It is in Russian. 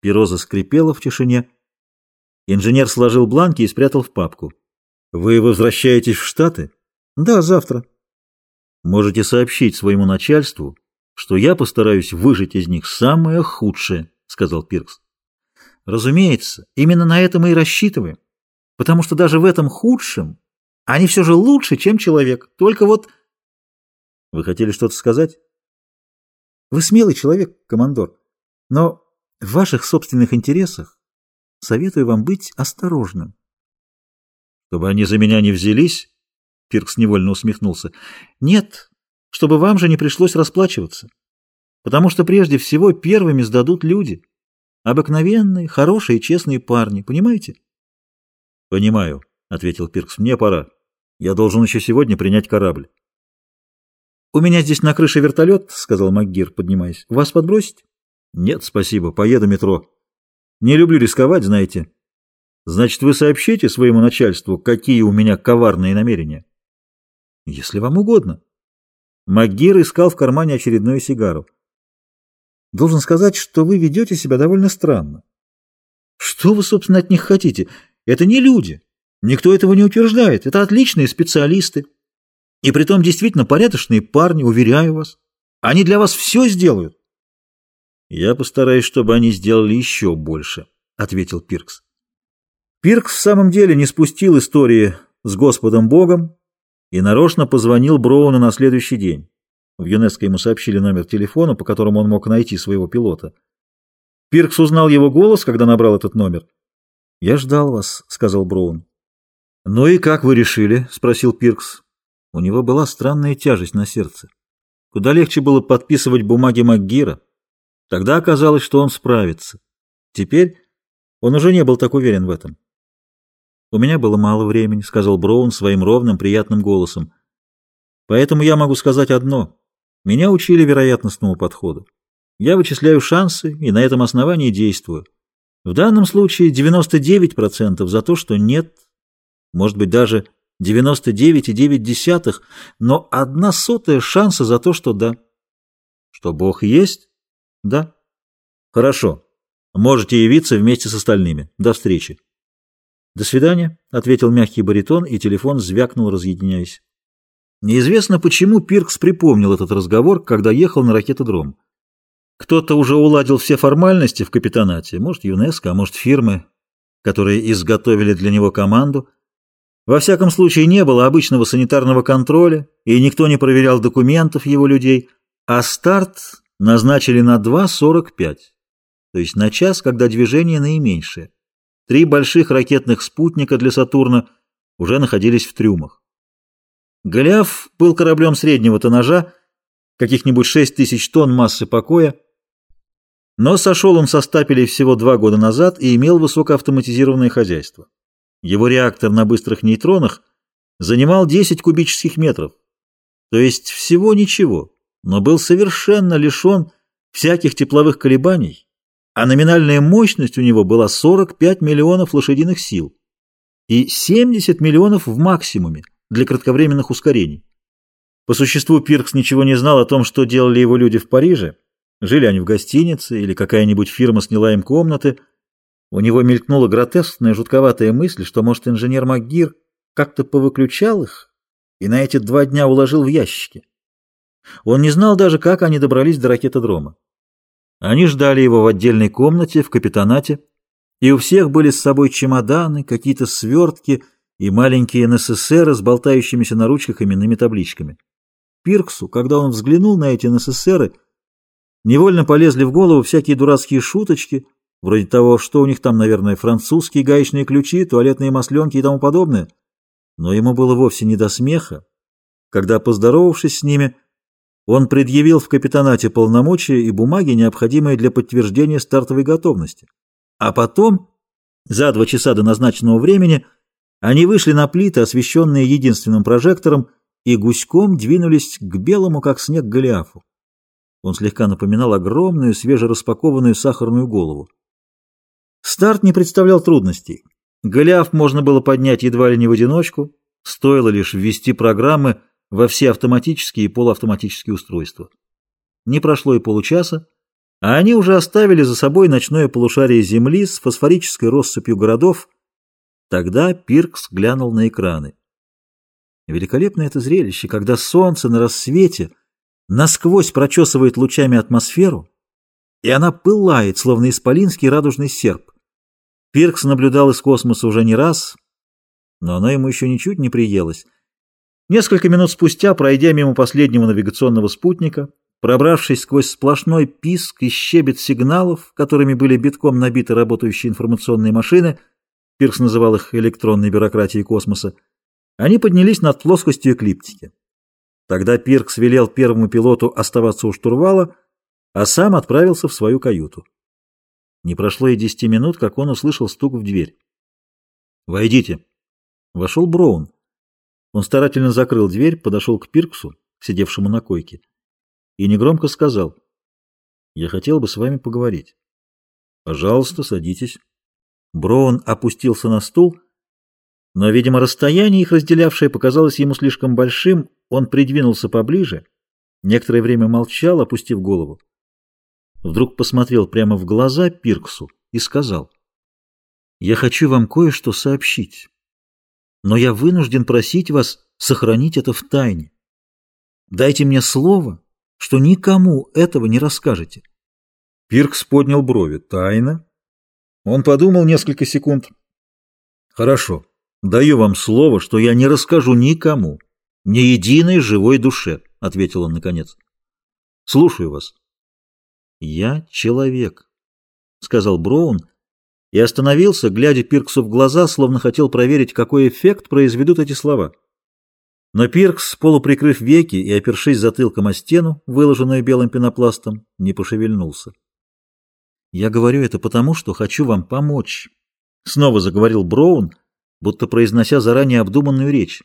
Перо заскрипело в тишине. Инженер сложил бланки и спрятал в папку. «Вы возвращаетесь в Штаты?» «Да, завтра». «Можете сообщить своему начальству, что я постараюсь выжить из них самое худшее», — сказал Пиркс. «Разумеется, именно на это мы и рассчитываем, потому что даже в этом худшем они все же лучше, чем человек. Только вот...» «Вы хотели что-то сказать?» «Вы смелый человек, командор, но в ваших собственных интересах советую вам быть осторожным. Чтобы они за меня не взялись? Пиркс невольно усмехнулся. Нет, чтобы вам же не пришлось расплачиваться. Потому что прежде всего первыми сдадут люди. Обыкновенные, хорошие, честные парни, понимаете? Понимаю, ответил Пиркс. Мне пора. Я должен еще сегодня принять корабль. У меня здесь на крыше вертолет, сказал МакГир, поднимаясь. Вас подбросить? Нет, спасибо, поеду метро. Не люблю рисковать, знаете. Значит, вы сообщите своему начальству, какие у меня коварные намерения? Если вам угодно. Магир искал в кармане очередную сигару. Должен сказать, что вы ведете себя довольно странно. Что вы, собственно, от них хотите? Это не люди. Никто этого не утверждает. Это отличные специалисты. И притом действительно порядочные парни, уверяю вас. Они для вас все сделают. «Я постараюсь, чтобы они сделали еще больше», — ответил Пиркс. Пиркс в самом деле не спустил истории с Господом Богом и нарочно позвонил Броуну на следующий день. В ЮНЕСКО ему сообщили номер телефона, по которому он мог найти своего пилота. Пиркс узнал его голос, когда набрал этот номер. «Я ждал вас», — сказал Броун. «Ну и как вы решили?» — спросил Пиркс. У него была странная тяжесть на сердце. Куда легче было подписывать бумаги МакГира. Тогда оказалось, что он справится. Теперь он уже не был так уверен в этом. «У меня было мало времени», — сказал Броун своим ровным, приятным голосом. «Поэтому я могу сказать одно. Меня учили вероятностному подходу. Я вычисляю шансы и на этом основании действую. В данном случае 99% за то, что нет, может быть даже 99,9, но одна сотая шанса за то, что да. Что Бог есть? Да. Хорошо. Можете явиться вместе с остальными. До встречи. До свидания, ответил мягкий баритон, и телефон звякнул, разъединяясь. Неизвестно, почему Пиркс припомнил этот разговор, когда ехал на ракетодром. Кто-то уже уладил все формальности в капитанате, может, ЮНЕСКО, а может, фирмы, которые изготовили для него команду. Во всяком случае, не было обычного санитарного контроля, и никто не проверял документов его людей, а старт назначили на 2.45, то есть на час, когда движение наименьшее. Три больших ракетных спутника для Сатурна уже находились в трюмах. Голиаф был кораблем среднего тоннажа, каких-нибудь 6 тысяч тонн массы покоя, но сошел он со стапелей всего два года назад и имел высокоавтоматизированное хозяйство. Его реактор на быстрых нейтронах занимал 10 кубических метров, то есть всего ничего но был совершенно лишен всяких тепловых колебаний, а номинальная мощность у него была 45 миллионов лошадиных сил и 70 миллионов в максимуме для кратковременных ускорений. По существу Пиркс ничего не знал о том, что делали его люди в Париже. Жили они в гостинице или какая-нибудь фирма сняла им комнаты. У него мелькнула гротескная, жутковатая мысль, что, может, инженер МакГир как-то повыключал их и на эти два дня уложил в ящики. Он не знал даже, как они добрались до ракетодрома. Они ждали его в отдельной комнате в капитанате, и у всех были с собой чемоданы, какие-то свертки и маленькие НССР с болтающимися на ручках именными табличками. Пирксу, когда он взглянул на эти НССРы, невольно полезли в голову всякие дурацкие шуточки, вроде того, что у них там, наверное, французские гаечные ключи, туалетные масленки и тому подобное. Но ему было вовсе не до смеха, когда, поздоровавшись с ними, он предъявил в капитанате полномочия и бумаги, необходимые для подтверждения стартовой готовности. А потом, за два часа до назначенного времени, они вышли на плиты, освещенные единственным прожектором, и гуськом двинулись к белому, как снег, Голиафу. Он слегка напоминал огромную, свежераспакованную сахарную голову. Старт не представлял трудностей. Голиаф можно было поднять едва ли не в одиночку, стоило лишь ввести программы, во все автоматические и полуавтоматические устройства. Не прошло и получаса, а они уже оставили за собой ночное полушарие Земли с фосфорической россыпью городов. Тогда Пиркс глянул на экраны. Великолепное это зрелище, когда солнце на рассвете насквозь прочесывает лучами атмосферу, и она пылает, словно исполинский радужный серп. Пиркс наблюдал из космоса уже не раз, но оно ему еще ничуть не приелось. Несколько минут спустя, пройдя мимо последнего навигационного спутника, пробравшись сквозь сплошной писк и щебет сигналов, которыми были битком набиты работающие информационные машины, Пиркс называл их электронной бюрократией космоса, они поднялись над плоскостью эклиптики. Тогда Пиркс велел первому пилоту оставаться у штурвала, а сам отправился в свою каюту. Не прошло и десяти минут, как он услышал стук в дверь. «Войдите». Вошел Броун. Он старательно закрыл дверь, подошел к Пирксу, сидевшему на койке, и негромко сказал, «Я хотел бы с вами поговорить». «Пожалуйста, садитесь». Броун опустился на стул, но, видимо, расстояние их разделявшее показалось ему слишком большим, он придвинулся поближе, некоторое время молчал, опустив голову. Вдруг посмотрел прямо в глаза Пирксу и сказал, «Я хочу вам кое-что сообщить» но я вынужден просить вас сохранить это в тайне. Дайте мне слово, что никому этого не расскажете. Пиркс поднял брови. Тайна? Он подумал несколько секунд. Хорошо, даю вам слово, что я не расскажу никому, ни единой живой душе, ответил он наконец. Слушаю вас. Я человек, сказал Броун, и остановился, глядя Пирксу в глаза, словно хотел проверить, какой эффект произведут эти слова. Но Пиркс, полуприкрыв веки и опершись затылком о стену, выложенную белым пенопластом, не пошевельнулся. «Я говорю это потому, что хочу вам помочь», — снова заговорил Броун, будто произнося заранее обдуманную речь.